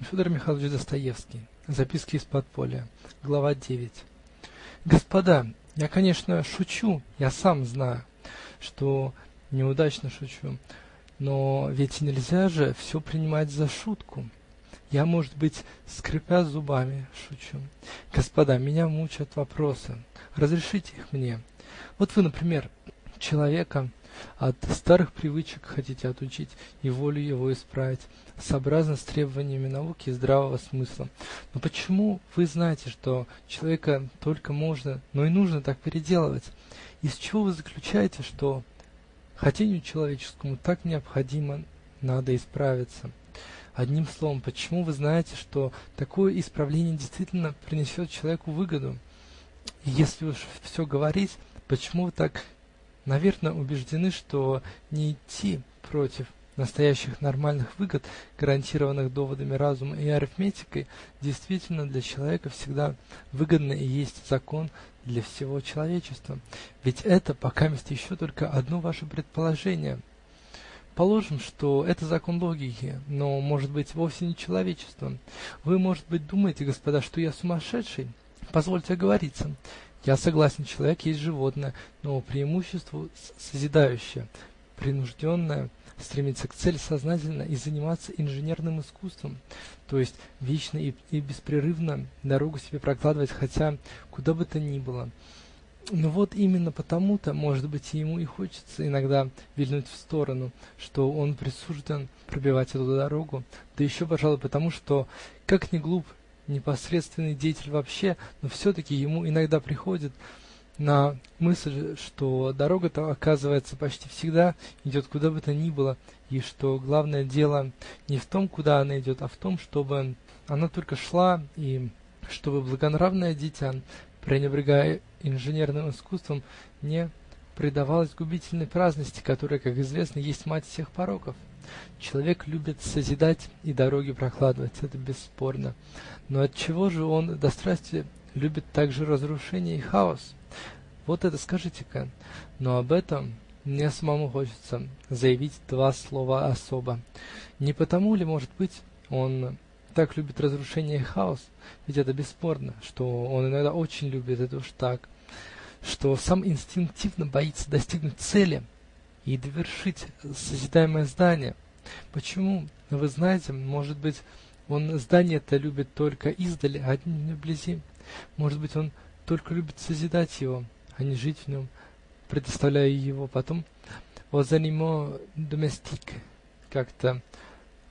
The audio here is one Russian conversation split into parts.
Федор Михайлович Достоевский. Записки из подполья. Глава девять. Господа, я, конечно, шучу, я сам знаю, что неудачно шучу, но ведь нельзя же все принимать за шутку. Я, может быть, скрипя зубами, шучу. Господа, меня мучают вопросы. Разрешите их мне. Вот вы, например, человека от старых привычек хотите отучить и волю его исправить, сообразно с требованиями науки и здравого смысла. Но почему вы знаете, что человека только можно, но и нужно так переделывать? Из чего вы заключаете, что хотению человеческому так необходимо надо исправиться? Одним словом, почему вы знаете, что такое исправление действительно принесет человеку выгоду? И если уж все говорить, почему вы так наверно, убеждены, что не идти против настоящих нормальных выгод, гарантированных доводами разума и арифметикой, действительно для человека всегда выгодно и есть закон для всего человечества. Ведь это покамест еще только одно ваше предположение. Положим, что это закон логики, но, может быть, вовсе не человечества. Вы, может быть, думаете, господа, что я сумасшедший? Позвольте оговориться. Я согласен, человек есть животное, но преимуществу созидающее, принужденное стремиться к цели сознательно и заниматься инженерным искусством, то есть вечно и беспрерывно дорогу себе прокладывать, хотя куда бы то ни было. Но вот именно потому-то, может быть, ему и хочется иногда вильнуть в сторону, что он присужден пробивать эту дорогу, да еще, пожалуй, потому, что, как ни глуп непосредственный деятель вообще, но все-таки ему иногда приходит на мысль, что дорога-то, оказывается, почти всегда идет куда бы то ни было, и что главное дело не в том, куда она идет, а в том, чтобы она только шла, и чтобы благонравное дитя, пренебрегая инженерным искусством, не предавалось губительной праздности, которая, как известно, есть мать всех пороков. Человек любит созидать и дороги прокладывать, это бесспорно. Но отчего же он до страсти любит также разрушение и хаос? Вот это скажите-ка. Но об этом мне самому хочется заявить два слова особо. Не потому ли, может быть, он так любит разрушение и хаос? Ведь это бесспорно, что он иногда очень любит это уж так, что сам инстинктивно боится достигнуть цели и довершить созидаемое здание. Почему? Вы знаете, может быть, он здание-то любит только издали, а не вблизи. Может быть, он только любит созидать его, а не жить в нем, предоставляя его потом aux animaux domestiques, как-то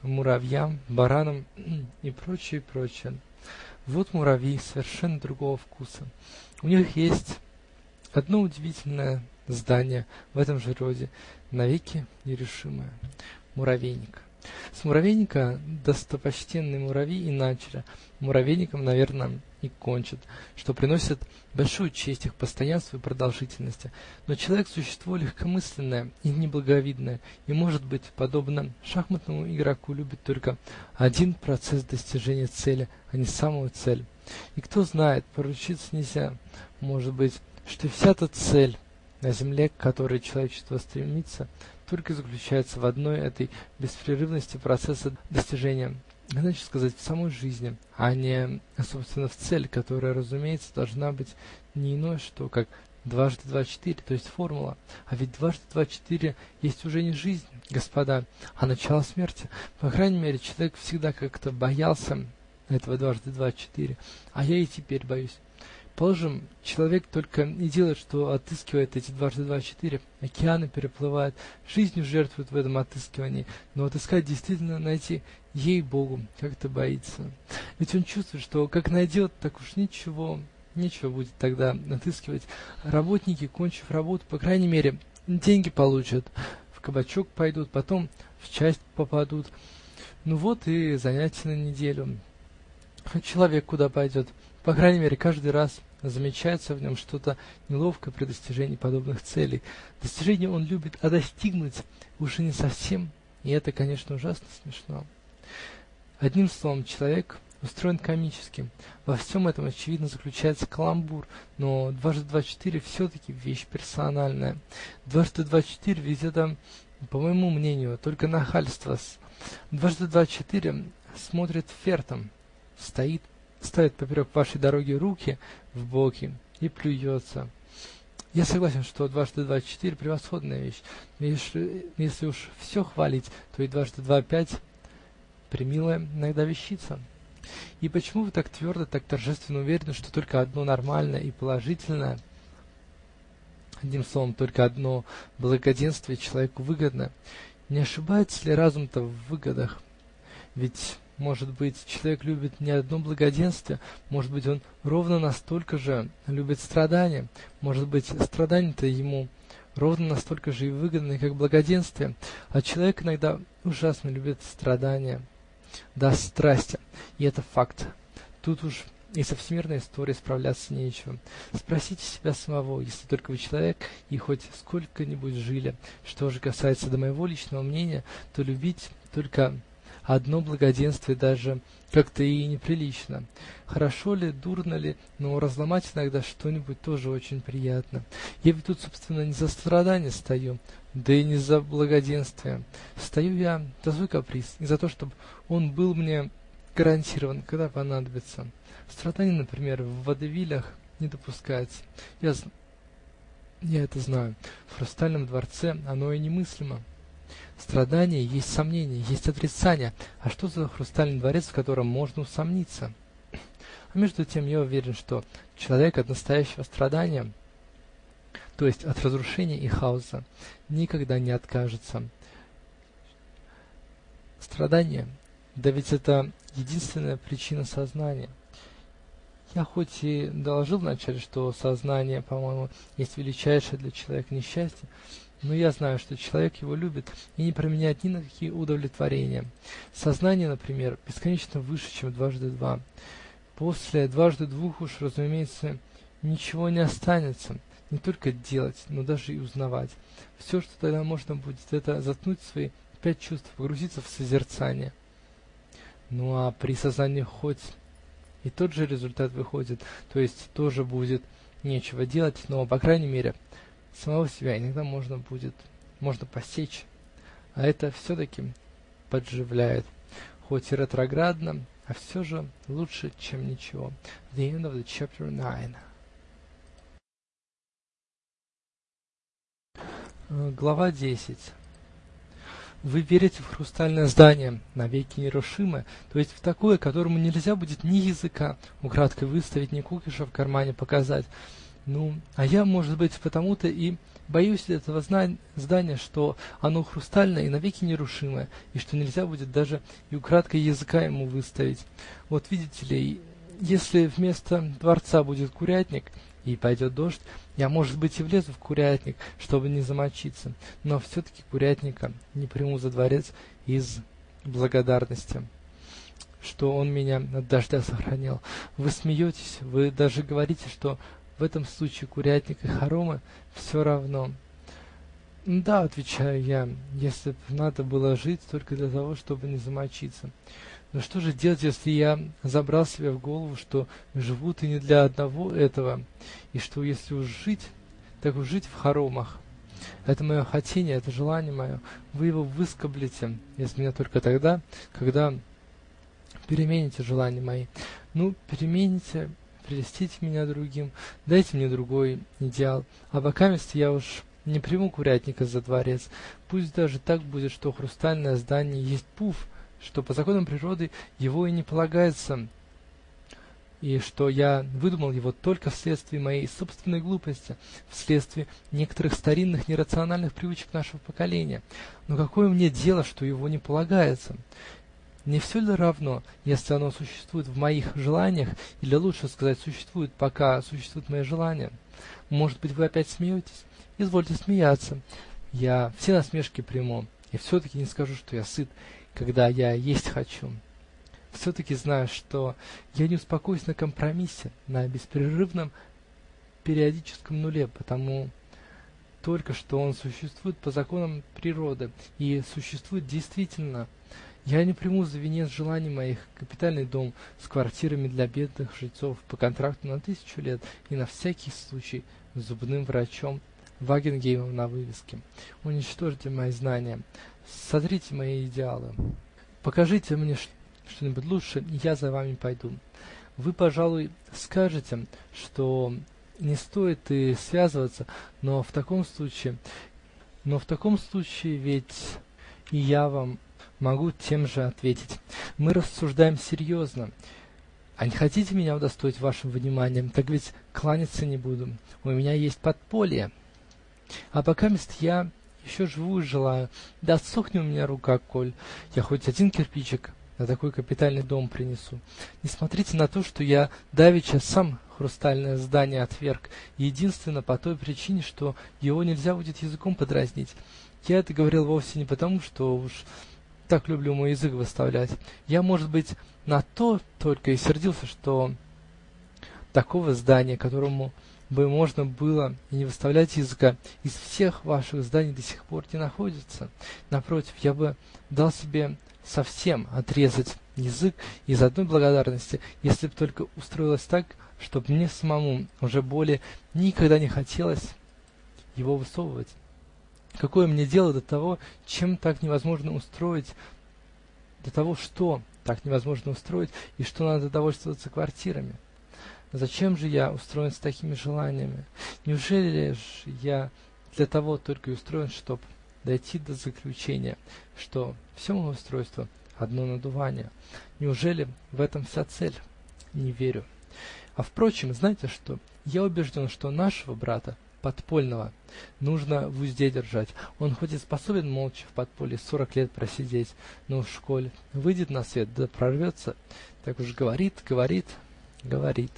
муравьям, баранам и прочее, прочее. Вот муравьи совершенно другого вкуса. У них есть одно удивительное здание в этом же роде, навеки нерешимое -- муравейник. С муравейника достопочтенный муравьи и начали, муравейником, наверно, и кончат, что приносит большую честь их постоянству и продолжительности. Но человек -- существо легкомысленное и неблаговидное, и, может быть, подобно шахматному игроку, любит только один процесс достижения цели, а не самую цель. И кто знает, поручиться нельзя, может быть, что вся та цель на земле, к которой человечество стремится, только заключается в одной этой беспрерывности процесса достижения, иначе сказать, в самой жизни, а не, собственно, в цель, которая, разумеется, должна быть не иное, что как дважды два четыре, то есть формула. А ведь дважды два четыре есть уже не жизнь, господа, а начало смерти. По крайней мере, человек всегда как-то боялся этого дважды два четыре, а я и теперь боюсь. Положим, человек только и делает, что отыскивает эти дважды два четыре, океаны переплывает, жизнью жертвует в этом отыскивании, но отыскать действительно найти, ей-богу, как-то боится. Ведь он чувствует, что как найдет, так уж ничего, нечего будет тогда отыскивать. Работники, кончив работу, по крайней мере, деньги получат, в кабачок пойдут, потом в часть попадут. Ну вот и занятия на неделю. Человек куда пойдет? По крайней мере, каждый раз замечается в нем что-то неловкое при достижении подобных целей. Достижение он любит, а достигнуть уже не совсем, и это, конечно, ужасно смешно. Одним словом, человек устроен комически. Во всем этом, очевидно, заключается каламбур, но дважды два четыре все-таки вещь персональная. Дважды два четыре ведь это, по моему мнению, только нахальство. Дважды два четыре смотрит фертом, стоит, ставит поперек вашей дороги руки в боки и плюется. Я согласен, что дважды два четыре превосходная вещь, но если, уж все хвалить, то и дважды два пять премилая иногда вещица. И почему вы так твердо, так торжественно уверены, что только одно нормальное и положительное, одним словом, только одно благоденствие человеку выгодно? Не ошибается ли разум-то в выгодах? Ведь, может быть, человек любит не одно благоденствие, может быть, он ровно настолько же любит страдания, может быть, страдания-то ему ровно настолько же и выгодны, как благоденствие, а человек иногда ужасно любит страдания до страсти, и это факт. Тут уж и со всемирной историей справляться нечего. Спросите себя самого, если только вы человек и хоть сколько-нибудь жили. Что же касается до моего личного мнения, то любить только одно благоденствие даже как-то и неприлично. Хорошо ли, дурно ли, но разломать иногда что-нибудь тоже очень приятно. Я ведь тут, собственно, не за страдания стою, да и не за благоденствие. Стою я за свой каприз, и за то, чтобы он был мне гарантирован, когда понадобится. Страдание, например, в водевилях не допускается. Я, я это знаю. В хрустальном дворце оно и немыслимо. Страдание есть сомнение, есть отрицание. А что за хрустальный дворец, в котором можно усомниться? А между тем я уверен, что человек от настоящего страдания, то есть от разрушения и хаоса, никогда не откажется. Страдание, да ведь это единственная причина сознания. Я хоть и доложил вначале, что сознание, по-моему, есть величайшее для человека несчастье, но я знаю, что человек его любит и не променяет ни на какие удовлетворения. Сознание, например, бесконечно выше, чем дважды два. После дважды двух уж, разумеется, ничего не останется, не только делать, но даже и узнавать. Все, что тогда можно будет, это заткнуть свои пять чувств, погрузиться в созерцание. Ну а при сознании хоть и тот же результат выходит, то есть тоже будет нечего делать, но, по крайней мере, Самого себя иногда можно будет, можно посечь, а это все-таки подживляет, хоть и ретроградно, а все же лучше, чем ничего. The end of the chapter 9. Глава 10. Вы верите в хрустальное здание, навеки нерушимое, то есть в такое, которому нельзя будет ни языка украдкой выставить, ни кукиша в кармане показать, ну, а я, может быть, потому-то и боюсь этого здания, что оно хрустальное и навеки нерушимое, и что нельзя будет даже и украдкой языка ему выставить. Вот видите ли, если вместо дворца будет курятник и пойдет дождь, я, может быть, и влезу в курятник, чтобы не замочиться, но все-таки курятника не приму за дворец из благодарности что он меня от дождя сохранил. Вы смеетесь, вы даже говорите, что в этом случае курятник и хоромы все равно. Да, отвечаю я, если б надо было жить только для того, чтобы не замочиться. Но что же делать, если я забрал себе в голову, что живут и не для одного этого, и что если уж жить, так уж жить в хоромах? Это мое хотение, это желание мое. Вы его выскоблите из меня только тогда, когда перемените желания мои. Ну, перемените прельстите меня другим, дайте мне другой идеал, а покамест я уж не приму курятника за дворец. Пусть даже так будет, что хрустальное здание есть пуф, что по законам природы его и не полагается, и что я выдумал его только вследствие моей собственной глупости, вследствие некоторых старинных нерациональных привычек нашего поколения. Но какое мне дело, что его не полагается? Не все ли равно, если оно существует в моих желаниях, или, лучше сказать, существует, пока существуют мои желания? Может быть, вы опять смеетесь? Извольте смеяться. Я все насмешки приму, и все-таки не скажу, что я сыт, когда я есть хочу. Все-таки знаю, что я не успокоюсь на компромиссе, на беспрерывном периодическом нуле, потому только что он существует по законам природы и существует действительно – я не приму за венец желаний моих капитальный дом с квартирами для бедных жильцов по контракту на тысячу лет и на всякий случай зубным врачом Вагенгеймом на вывеске. Уничтожьте мои знания, сотрите мои идеалы. Покажите мне, что-нибудь лучше, я за вами пойду. Вы, пожалуй, скажете, что не стоит и связываться, но в таком случае, но в таком случае ведь и я вам могу тем же ответить. Мы рассуждаем серьезно. А не хотите меня удостоить вашим вниманием, так ведь кланяться не буду. У меня есть подполье. А пока мест я еще живу и желаю. Да отсохни у меня рука, коль я хоть один кирпичик на такой капитальный дом принесу. Не смотрите на то, что я давеча сам хрустальное здание отверг, единственно по той причине, что его нельзя будет языком подразнить. Я это говорил вовсе не потому, что уж так люблю мой язык выставлять. Я, может быть, на то только и сердился, что такого здания, которому бы можно было и не выставлять языка, из всех ваших зданий до сих пор не находится. Напротив, я бы дал себе совсем отрезать язык из одной благодарности, если б только устроилось так, чтоб мне самому уже более никогда не хотелось его высовывать. Какое мне дело до того, чем так невозможно устроить, до того, что так невозможно устроить и что надо довольствоваться квартирами? Зачем же я устроен с такими желаниями? Неужели ж я для того только и устроен, чтоб дойти до заключения, что все мое устройство -- одно надувание? Неужели в этом вся цель? Не верю. А впрочем, знаете что? Я убежден, что нашего брата подпольного нужно в узде держать. Он хоть и способен молча в подполье сорок лет просидеть, но в школе выйдет на свет да прорвется, так уж говорит, говорит, говорит.